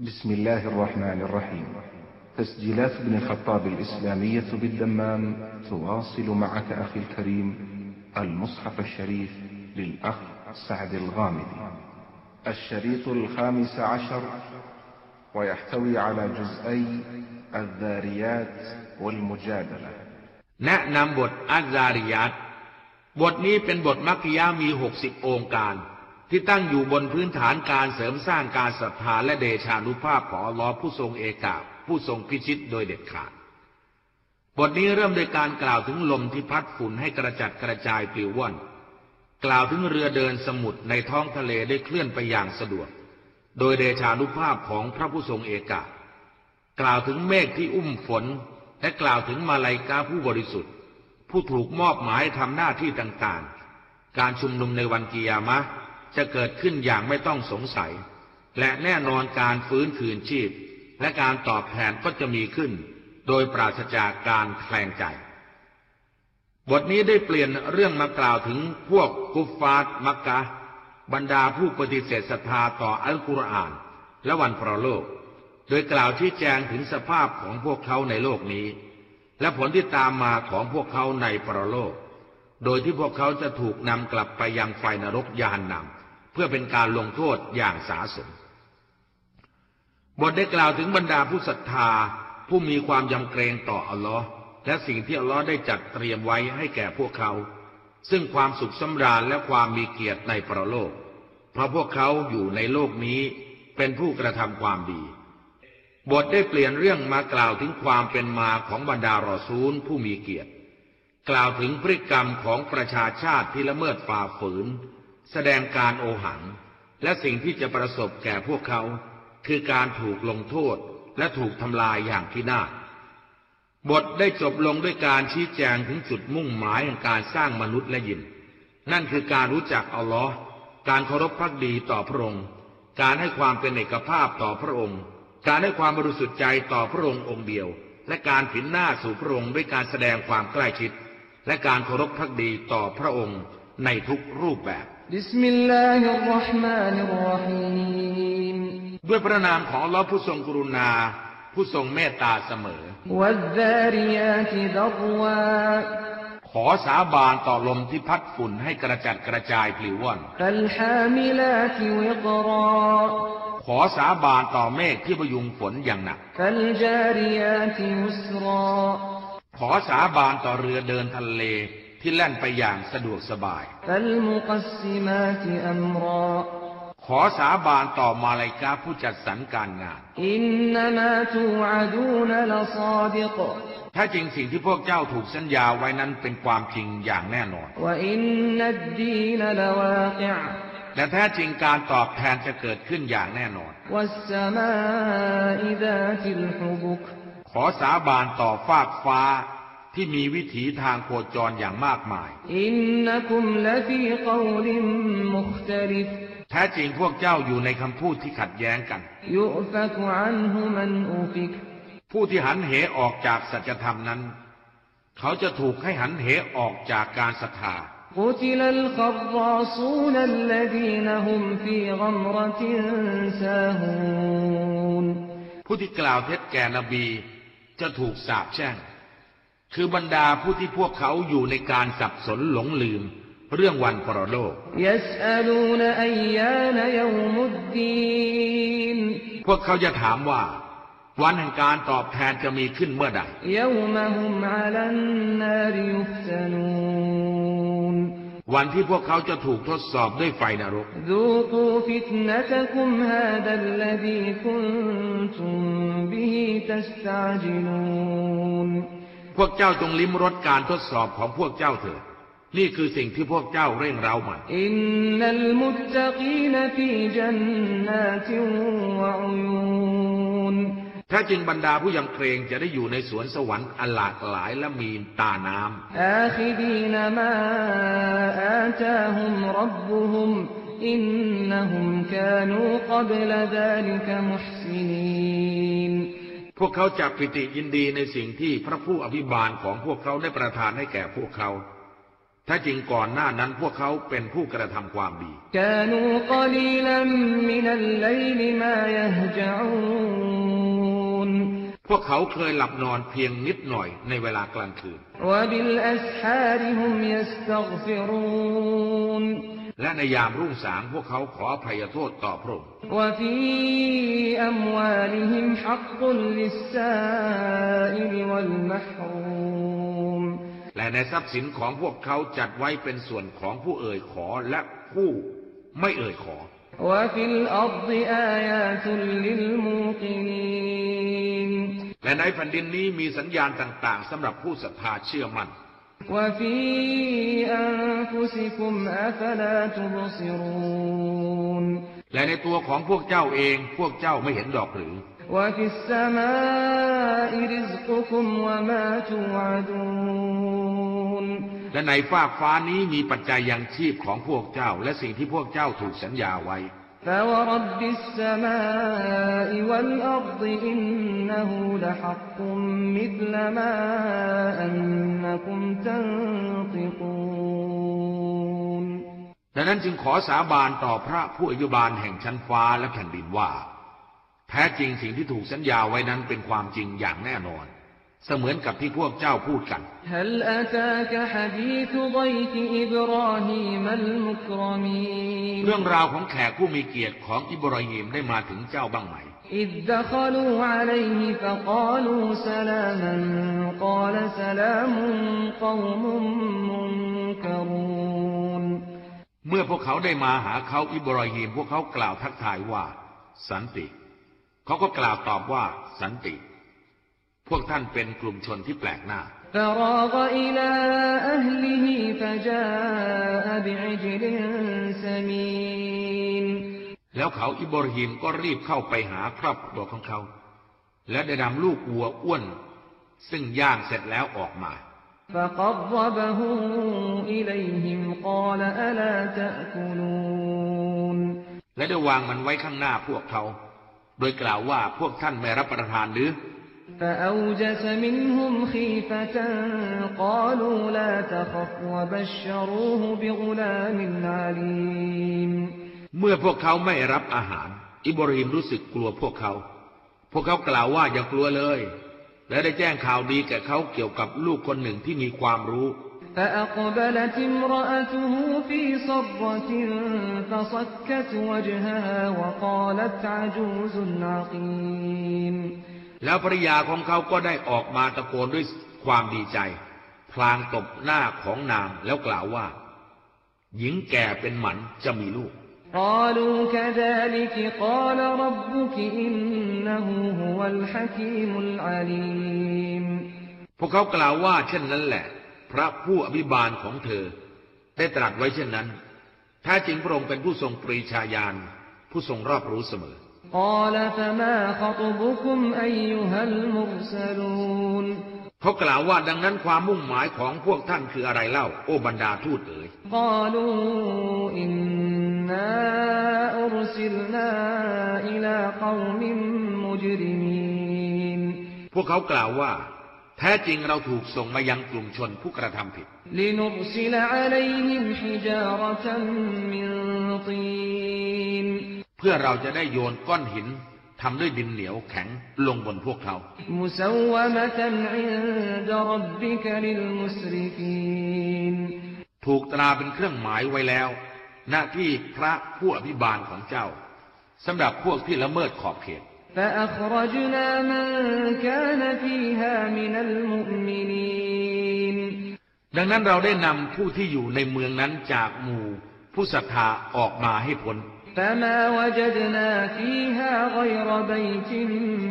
بسم الله الرحمن الرحيم تسجيلات ابن الخطاب الإسلامية بالدمام تواصل معك أخي الكريم المصحف الشريف للأخ سعد الغامدي الشريط الخامس عشر ويحتوي على جزئي الذاريات والمجادلة แนะนำบทอัจจาริยัตบทนี้เป็นบทมัคคิยามีหกสิบองค์การ ที่ตั้งอยู่บนพื้นฐานการเสริมสร้างการศรัทธาและเดชานุภาพของอัลลอฮ์ผู้ทรงเอกาผู้ทรงพิชิตโดยเด็ดขาด บทนี้เริ่มโดยการกล่าวถึงลมที่พัดฝุ่นให้กระจัดกระจายปลิวว่อน กล่าวถึงเรือเดินสมุทรในท้องทะเลได้เคลื่อนไปอย่างสะดวก โดยเดชานุภาพของพระผู้ทรงเอกากล่าวถึงเมฆที่อุ้มฝน และกล่าวถึงมาลายกาผู้บริสุทธิ์ ผู้ถูกมอบหมายทำหน้าที่ต่างๆ การชุมนุมในวันกิยามะ จะเกิดขึ้นอย่างไม่ต้องสงสัย และแน่นอนการฟื้นคืนชีพ และการตอบแทนก็จะมีขึ้น โดยปราศจากการแคลงใจ บทนี้ได้เปลี่ยนเรื่องมากล่าวถึงพวกกุฟฟาร์มักกะ บรรดาผู้ปฏิเสธศรัทธาต่ออัลกุรอาน และวันพรโลก โดยกล่าวชี้แจงถึงสภาพของพวกเขาในโลกนี้ และผลที่ตามมาของพวกเขาในปรโลก โดยที่พวกเขาจะถูกนำกลับไปยังไฟนรกยานนำ เพื่อเป็นการลงโทษอย่างสาสม บทได้กล่าวถึงบรรดาผู้ศรัทธาผู้มีความยำเกรงต่ออัลลอฮ์และสิ่งที่อัลลอฮ์ได้จัดเตรียมไว้ให้แก่พวกเขา ซึ่งความสุขสำราญและความมีเกียรติในประโลก เพราะพวกเขาอยู่ในโลกนี้เป็นผู้กระทำความดี บทได้เปลี่ยนเรื่องมากล่าวถึงความเป็นมาของบรรดารอซูลผู้มีเกียรติ กล่าวถึงพฤติกรรมของประชาชาติที่ละเมิดฝ่าฝืน แสดงการโอหัง และสิ่งที่จะประสบแก่พวกเขา คือการถูกลงโทษและถูกทำลายอย่างพินาศบทได้จบลงด้วยการชี้แจงถึงจุดมุ่งหมายของการสร้างมนุษย์และยิน นั่นคือการรู้จักอัลลอฮ์การเคารพพักดีต่อพระองค์ การให้ความเป็นเอกภาพต่อพระองค์ การให้ความบริสุทธิ์ใจต่อพระองค์องค์เดียว และการผินหน้าสู่พระองค์ด้วยการแสดงความใกล้ชิด และการเคารพพักดีต่อพระองค์ในทุกรูปแบบ บิสมิลลาฮิรราะห์มานิรราะฮีมด้วยพระนามของลอาผู้ทรงกรุณา ผู้ทรงเมตตาเสมอวัดารยาติดรวาขอสาบานต่อลมที่พัดฝุ่นให้กระจัดกระจายปลิวว่อนขอสาบานต่อเมฆที่ประยุงฝนอย่างหนัก ขอสาบานต่อเรือเดินทะเล ที่แล่นไปอย่างสะดวกสบาย ขอสาบานต่อมาลายกาผู้จัดสรรการงาน อินนามาตูอาดูนลซาดิกถ้าจริงสิ่งที่พวกเจ้าถูกสัญญาไว้นั้นเป็นความจริงอย่างแน่นอนและแท้จริงการตอบแทนจะเกิดขึ้นอย่างแน่นอน ขอสาบานต่อฟากฟ้า ที่มีวิถีทางโคจรอย่างมากมาย إنكم لفي قول مختلف แท้จริงพวกเจ้าอยู่ในคำพูดที่ขัดแย้งกัน يؤفك عنه من أفك ผู้ที่หันเหออกจากสัจธรรมนั้น เขาจะถูกให้หันเหออกจากการศรัทธา قتل الخراصون الذين هم في غمرة ساهون ผู้ที่กล่าวเท็จแก่นบีจะถูกสาปแช่ง คือบรรดาผู้ที่พวกเขาอยู่ในการสับสนหลงลืม เรื่องวันปรโลก พวกเขาจะถามว่า วันแห่งการตอบแทนจะมีขึ้นเมื่อใด วันที่พวกเขาจะถูกทดสอบด้วยไฟนรกดู วกเจ้าจงลิ้มรสการทดสอบของพวกเจ้าเถิดนี่คือสิ่งที่พวกเจ้าเร่งเร้ามันอินนัลมุตตะกีนฟีจันนาติวะอุยูนถ้าจึงบรรดาผู้ยังเกรงจะได้อยู่ในสวนสวรรค์อลากหลายและมีตาน้ำอาคิดีนมาอรับสิ่นหุมกากับาลิกมุห พวกเขาจะปิติยินดีในสิ่งที่พระผู้อภิบาลของพวกเขาได้ประทานให้แก่พวกเขา ถ้าจริงก่อนหน้านั้นพวกเขาเป็นผู้กระทำความดีพวกเขาเคยหลับนอนเพียงนิดหน่อยในเวลากลางคืน และในยามรุ่งสางพวกเขาขออภัยโทษต่อพระองค์และในทรัพย์สินของพวกเขาจัดไว้เป็นส่วนของผู้เอ่ยขอและผู้ไม่เอ่ยขอ และในแผ่นดินนี้มีสัญญาณต่าง ๆสำหรับผู้ศรัทธาเชื่อมัน่น และในตัวของพวกเจ้าเอง พวกเจ้าไม่เห็นดอกหรือ และในฟากฟ้านี้มีปัจจัยยังชีพของพวกเจ้า และสิ่งที่พวกเจ้าถูกสัญญาไว้ فورب السماء والأرض إنه لحق مثل ما أنكم تنطقون ดังนั้นจึงขอสาบานต่อพระผู้อยุบาลแห่งชั้นฟ้าและแผ่นดินว่า แท้จริงสิ่งที่ถูกสัญญาไว้นั้นเป็นความจริงอย่างแน่นอน เสมือนกับที่พวกเจ้าพูดกัน เรื่องราวของแขกผู้มีเกียรติของอิบราฮิมได้มาถึงเจ้าบ้างไหม เมื่อพวกเขาได้มาหาเขาอิบราฮิมพวกเขากล่าวทักทายว่า สันติ เขาก็กล่าวตอบว่าสันติ พวกท่านเป็นกลุ่มชนที่แปลกหน้า فراغ إلى أهله فجاء بعجل سمين แล้วเขาอิบราฮิมก็รีบเข้าไปหาครอบครัวของเขา และได้นำลูกวัวอ้วน ซึ่งย่างเสร็จแล้วออกมา فقربه إليهم قال ألا تأكلون และได้วางมันไว้ข้างหน้าพวกเขา โดยกล่าวว่าพวกท่านไม่รับประทานหรือ فأوجس منهم خيفة قالوا لا تخف وبشروه بغلام عليم เมื่อพวกเขาไม่รับอาหาร อิบราฮิมรู้สึกกลัวพวกเขา พวกเขากล่าวว่าอย่ากลัวเลย และได้แจ้งข่าวดีแก่เขาเกี่ยวกับลูกคนหนึ่งที่มีความรู้ فأقبلت امرأته في صرة فصكت وجهها وقالت عجوز عقيم แล้วภรรยาของเขาก็ได้ออกมาตะโกนด้วยความดีใจ พลางตบหน้าของนางแล้วกล่าวว่า หญิงแก่เป็นหมันจะมีลูก قالوا كذلك قال ربك إنه هو الحكيم العليم พวกเขากล่าวว่า เช่นนั้นแหละ พระผู้อภิบาลของเธอ ได้ตรัสไว้เช่นนั้นแท้จริงพระองค์เป็นผู้ทรงปรีชาญาณผู้ทรงรอบรู้เสมอ قال فما خطبكم أيها المرسلون เขากล่าวว่าดังนั้นความมุ่งหมายของพวกท่านคืออะไรเล่า โอบรรดาทูตเอ๋ย قالوا إنا أرسلنا إلى قوم مجرمين พวกเขากล่าวว่า แท้จริงเราถูกส่งมายังกลุ่มชนผู้กระทำผิด لنرسل عليهم حجارة من طين เ พื่อเราจะได้โยนก้อนหินทำด้วยดินเหนียวแข็งลงบนพวกเขาถูกตราเป็นเครื่องหมายไว้แล้ว หน้าที่พระผู้อภิบาลของเจ้าสำหรับพวกที่ละเมิดขอบเขตดังนั้นเราได้นำผู้ที่อยู่ในเมืองนั้นจากหมู่ ผู้ศรัทธาออกมาให้พ้น فما وجدنا فيها غير بيت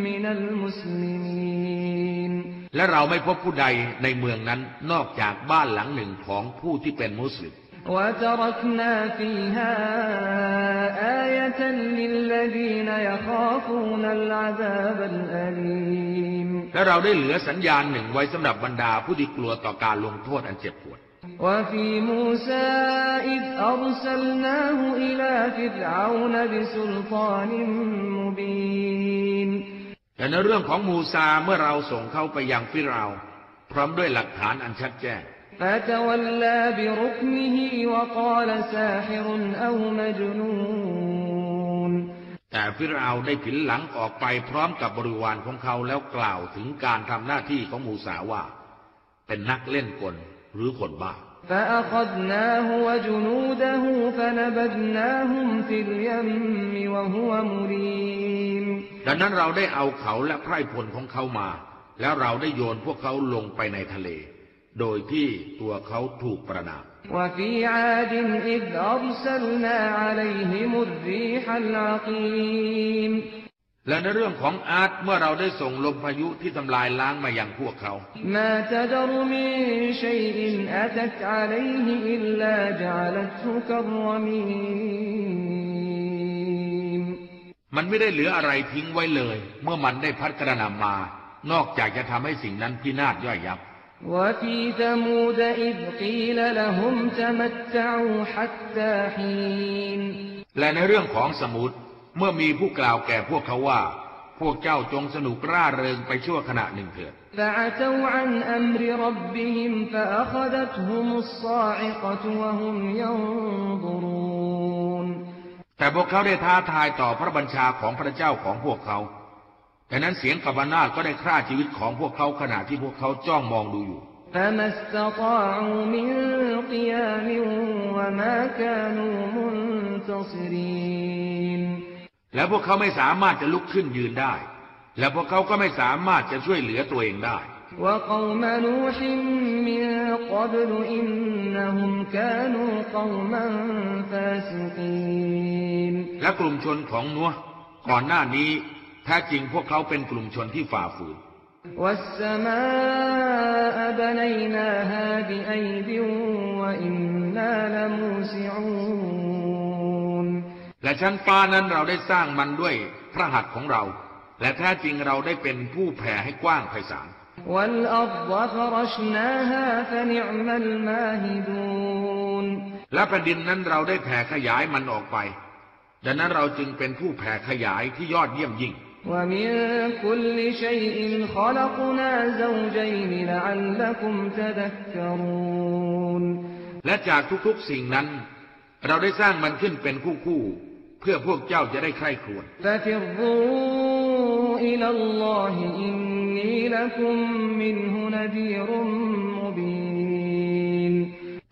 من المسلمين และเราไม่พบผู้ใดในเมืองนั้นนอกจากบ้านหลังหนึ่งของผู้ที่เป็นมุสลิม وتركنا فيها آية للذين يخافون العذاب الأليم และเราได้เหลือสัญญาณหนึ่งไว้สำหรับบรรดาผู้ที่กลัวต่อการลงโทษอันเจ็บปวด وفي موسى إذ أرسلناه إلى فرعون بسلطان مبين แต่ในเรื่องของมูซาเมื่อเราส่งเขาไปยังฟิรเอาน์พร้อมด้วยหลักฐานอันชัดแจ้ง فتولى بركنه وقال ساحر أو مجنون แต่ฟิรเอาได้ผินหลังออกไปพร้อมกับบริวารของเขาแล้วกล่าวถึงการทำหน้าที่ของมูสาว่า เป็นนักเล่นกลหรือคนบ้า فأخذناه وجنوده فنبذناهم في اليم وهو مليم ดังนั้นเราได้เอาเขาและไพร่พลของเขามา แล้วเราได้โยนพวกเขาลงไปในทะเล โดยที่ตัวเขาถูกประนาม وفي عاد إذ أرسلنا عليهم الريح العقيم และในเรื่องของอาร์ตเมื่อเราได้ส่งลมพายุที่ทำลายล้างมายังพวกเขา ما تذر من شيء أتت عليه إلا جعلته كالرميم มันไม่ได้เหลืออะไรทิ้งไว้เลย เมื่อมันได้พัดกระหนำมา นอกจากจะทำให้สิ่งนั้นพินาศย่อยยับ وفي ثمود إذ قيل لهم تمتعوا حتى حين และในเรื่องของสมุทร เมื่อมีผู้กล่าวแก่พวกเขาว่า พวกเจ้าจงสนุกร่าเริงไปชั่วขณะหนึ่งเถิดแต่พวกเขาได้ท้าทายต่อพระบัญชาของพระเจ้าของพวกเขาดังนั้นเสียงกบบนาก็ได้ฆ่าชีวิตของพวกเขาขณะที่พวกเขาจ้องมองดูอยู่ และพวกเขาไม่สามารถจะลุกขึ้นยืนได้ และพวกเขาก็ไม่สามารถจะช่วยเหลือตัวเองได้ وقوم نوح من قبل إنهم كانوا قوما فاسقين และกลุ่มชนของนัวก่อนหน้านี้แท้จริงพวกเขาเป็นกลุ่มชนที่ฝ่าฝืน والسماء بنيناها بأيد وإنا لموسعون และชั้นฟ้านั้นเราได้สร้างมันด้วยพระหัตถ์ของเรา และแท้จริงเราได้เป็นผู้แผ่ให้กว้างไพศาล والأرض فرشناها فنعم الماهدون และแผ่นดินนั้นเราได้แผ่ขยายมันออกไป ดังนั้นเราจึงเป็นผู้แผ่ขยายที่ยอดเยี่ยมยิ่ง ومن كل شيء خلقنا زوجين لعلكم تذكرون และจากทุกๆสิ่งนั้น เราได้สร้างมันขึ้นเป็นคู่ๆ เพื่อพวกเจ้าจะได้ใคร่ครวญ ففروا إلى الله إني لكم منه نذير مبين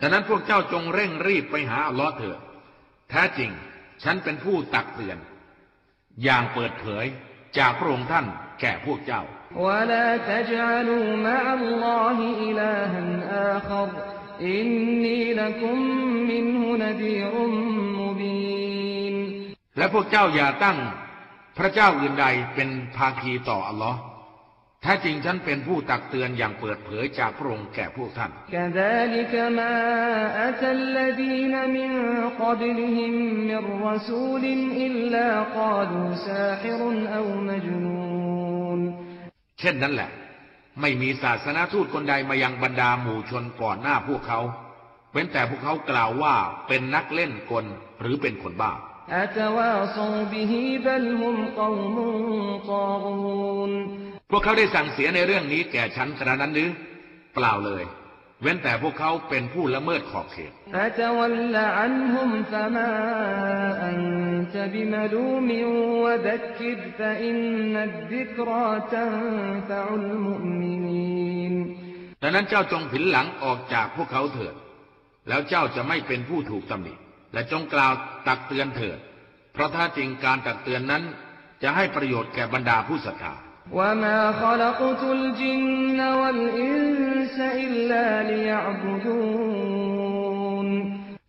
ดังนั้นพวกเจ้าจงเร่งรีบไปหาอัลลอฮ์เถิดแท้จริง ฉันเป็นผู้ตักเตือน อย่างเปิดเผยจากพระองค์ท่านแก่พวกเจ้า ولا تجعلوا مع الله إلها آخر إني لكم منه نذير مبين และพวกเจ้าอย่าตั้งพระเจ้าอื่นใดเป็นภาคีต่ออัลลอฮ์แท้จริงฉันเป็นผู้ตักเตือนอย่างเปิดเผยจากพระองค์แก่พวกท่าน เช่นนั้นแหละ ไม่มีศาสนาทูตคนใดมายังบรรดาหมู่ชนก่อนหน้าพวกเขา เว้นแต่พวกเขากล่าวว่าเป็นนักเล่นกลหรือเป็นคนบ้า พวกเขาได้สั่งเสียในเรื่องนี้แก่ฉันกระนั้นหรือเปล่าเลย เว้นแต่พวกเขาเป็นผู้ละเมิดขอบเขตดังนั้นเจ้าจงผินหลังออกจากพวกเขาเถิด แล้วเจ้าจะไม่เป็นผู้ถูกตำหนิ และจงกล่าวตักเตือนเถิด เพราะถ้าจริงการตักเตือนนั้น จะให้ประโยชน์แก่บรรดาผู้ศรัทธา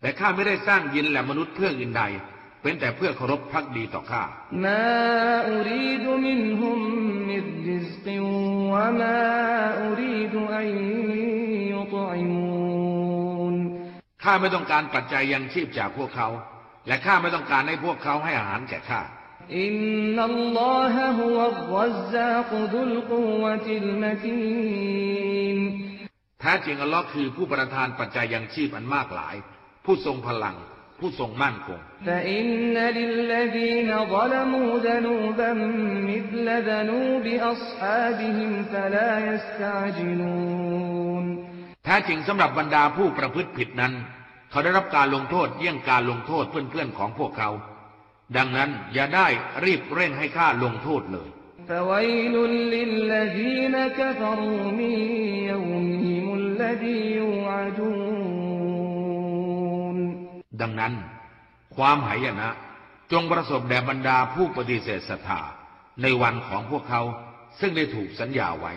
และข้าไม่ได้สร้างยินและมนุษย์เพื่ออื่นใด เป็นแต่เพื่อเคารพพักดีต่อข้ามา ข้าไม่ต้องการปัจจัยยังชีพจากพวกเขา และข้าไม่ต้องการให้พวกเขาให้อาหารแก่ข้าอินนัลลอฮะฮุวัลรัซซากุดุลกุวะติลมะตีนแท้จริงอัลลอฮ์คือผู้ประทานปัจจัยยังชีพอันมากหลาย ผู้ทรงพลังผู้ทรงมั่นคง แท้จริงสำหรับบรรดาผู้ประพฤติผิดนั้น เขาได้รับการลงโทษเยี่ยงการลงโทษเพื่อนๆของพวกเขา ดังนั้นอย่าได้รีบเร่งให้ข้าลงโทษเลยดังนั้น ความหายนะ จงประสบแด่บรรดาผู้ปฏิเสธศรัทธาในวันของพวกเขาซึ่งได้ถูกสัญญาไว้